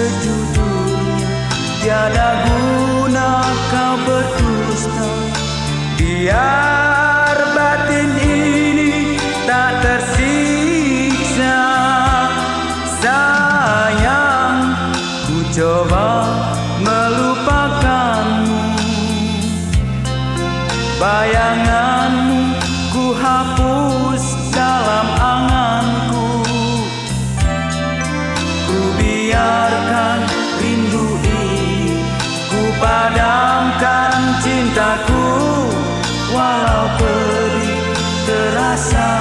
sejujurnya Tiada guna kau berdusta. Biar batin ini tak tersiksa. Sayang ku coba melupakanmu. Bayanganmu ku hapus. side.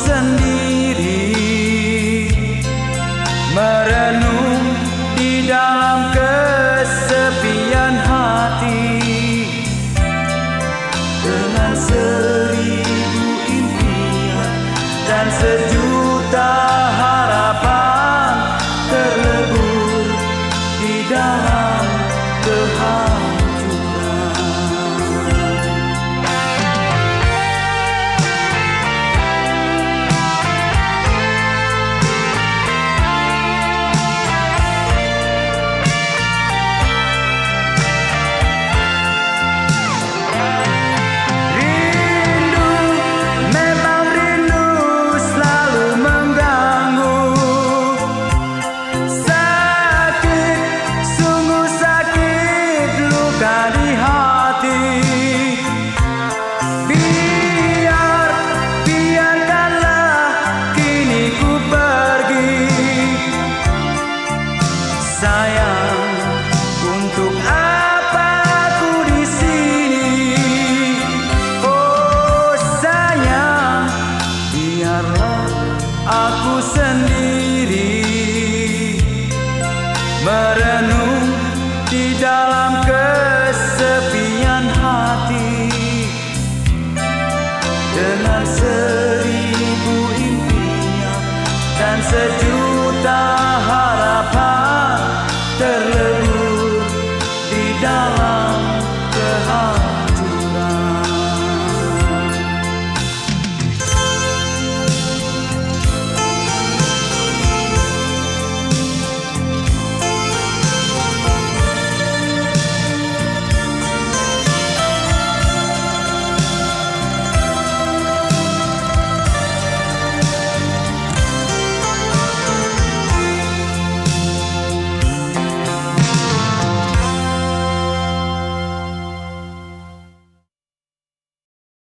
sendiri merenung di dalam kesepian hati dengan seribu impian dan sejuta hati. myself